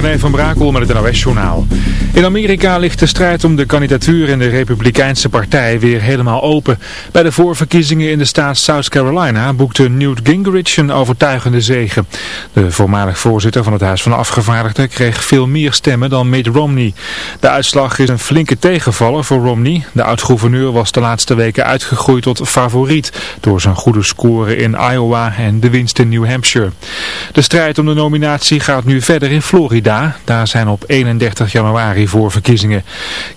René van Brakel met het NOS-journaal. In Amerika ligt de strijd om de kandidatuur in de Republikeinse partij weer helemaal open. Bij de voorverkiezingen in de staat South Carolina boekte Newt Gingrich een overtuigende zege. De voormalig voorzitter van het Huis van Afgevaardigden kreeg veel meer stemmen dan Mitt Romney. De uitslag is een flinke tegenvaller voor Romney. De oud-gouverneur was de laatste weken uitgegroeid tot favoriet door zijn goede score in Iowa en de winst in New Hampshire. De strijd om de nominatie gaat nu verder in Florida. Daar zijn op 31 januari voorverkiezingen.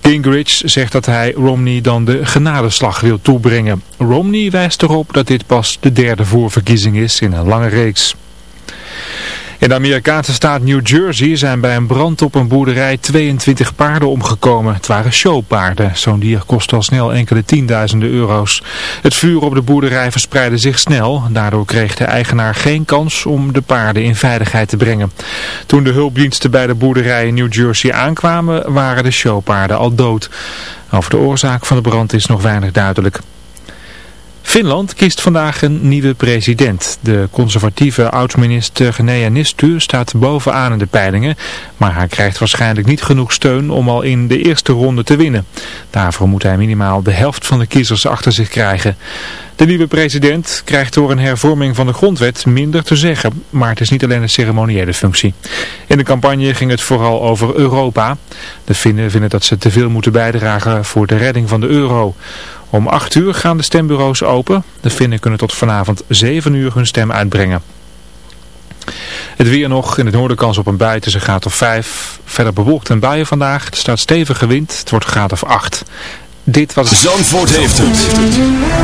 Gingrich zegt dat hij Romney dan de genadeslag wil toebrengen. Romney wijst erop dat dit pas de derde voorverkiezing is in een lange reeks. In de Amerikaanse staat New Jersey zijn bij een brand op een boerderij 22 paarden omgekomen. Het waren showpaarden. Zo'n dier kost al snel enkele tienduizenden euro's. Het vuur op de boerderij verspreidde zich snel. Daardoor kreeg de eigenaar geen kans om de paarden in veiligheid te brengen. Toen de hulpdiensten bij de boerderij in New Jersey aankwamen waren de showpaarden al dood. Over de oorzaak van de brand is nog weinig duidelijk. Finland kiest vandaag een nieuwe president. De conservatieve oud-minister Genea Nistu staat bovenaan in de peilingen, maar hij krijgt waarschijnlijk niet genoeg steun om al in de eerste ronde te winnen. Daarvoor moet hij minimaal de helft van de kiezers achter zich krijgen. De nieuwe president krijgt door een hervorming van de grondwet minder te zeggen, maar het is niet alleen een ceremoniële functie. In de campagne ging het vooral over Europa. De Finnen vinden dat ze te veel moeten bijdragen voor de redding van de euro. Om 8 uur gaan de stembureaus open. De Finnen kunnen tot vanavond 7 uur hun stem uitbrengen. Het weer nog, in het noorden kans op een bui tussen graad of 5. Verder bewolkt en buien vandaag. Er staat stevige wind, het wordt graad of 8. Dit was... Zandvoort heeft het.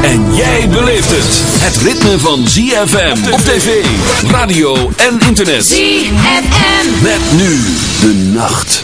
En jij beleeft het. Het ritme van ZFM op tv, radio en internet. ZFM. Met nu de nacht.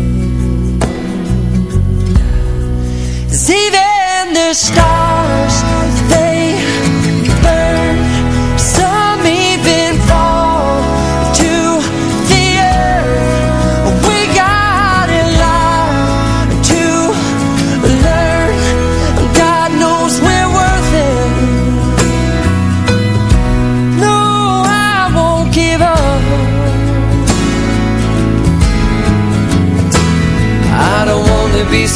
Even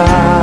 passar.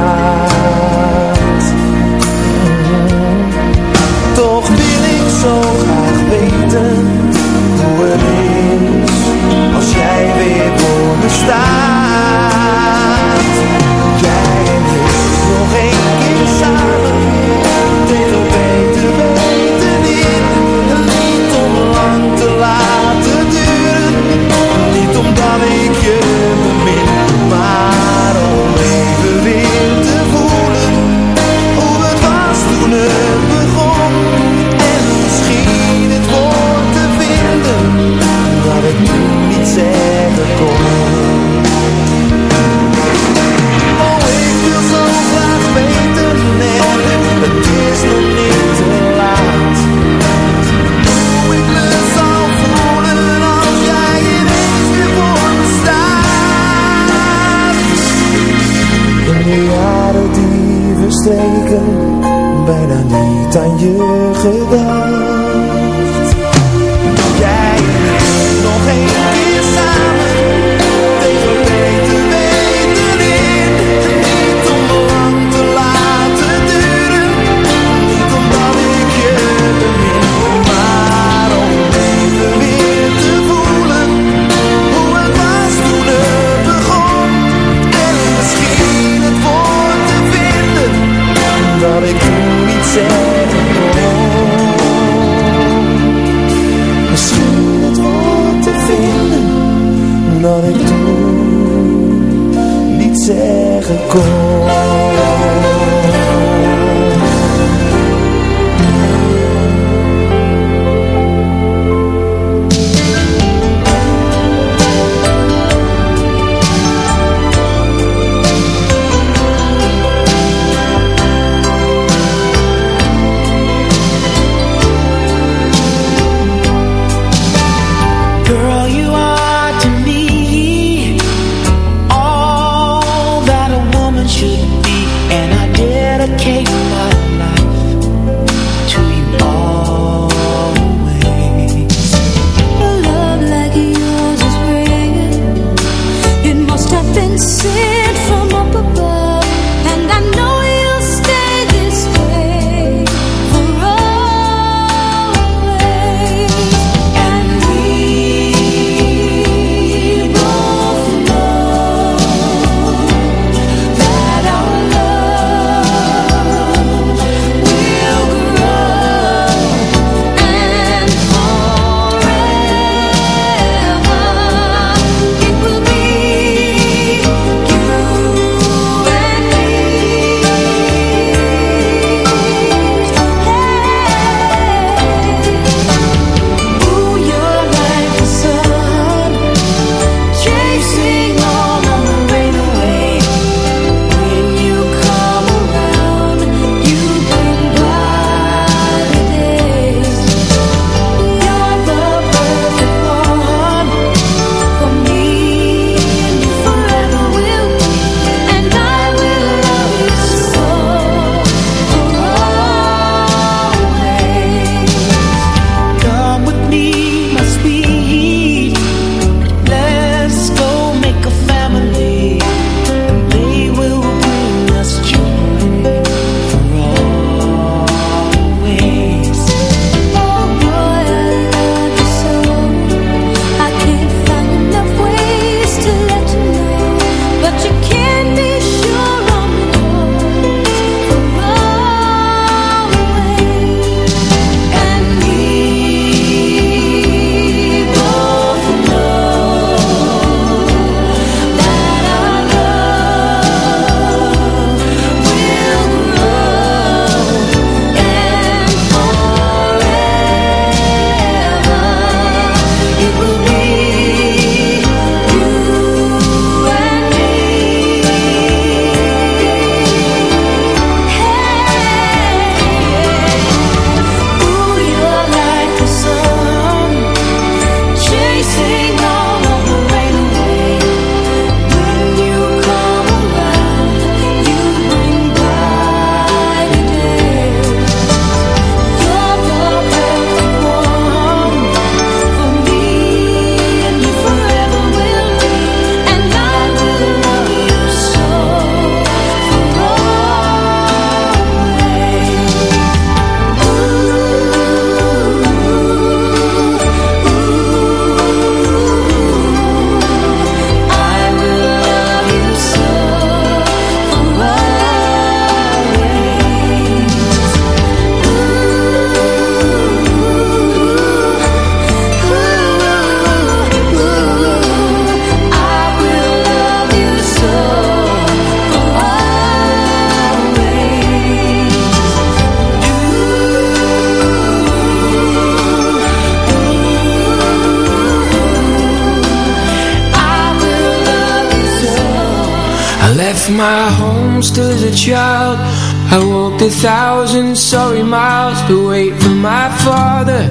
A thousand sorry miles To wait for my father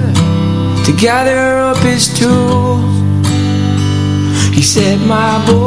To gather up his tools. He said, my boy,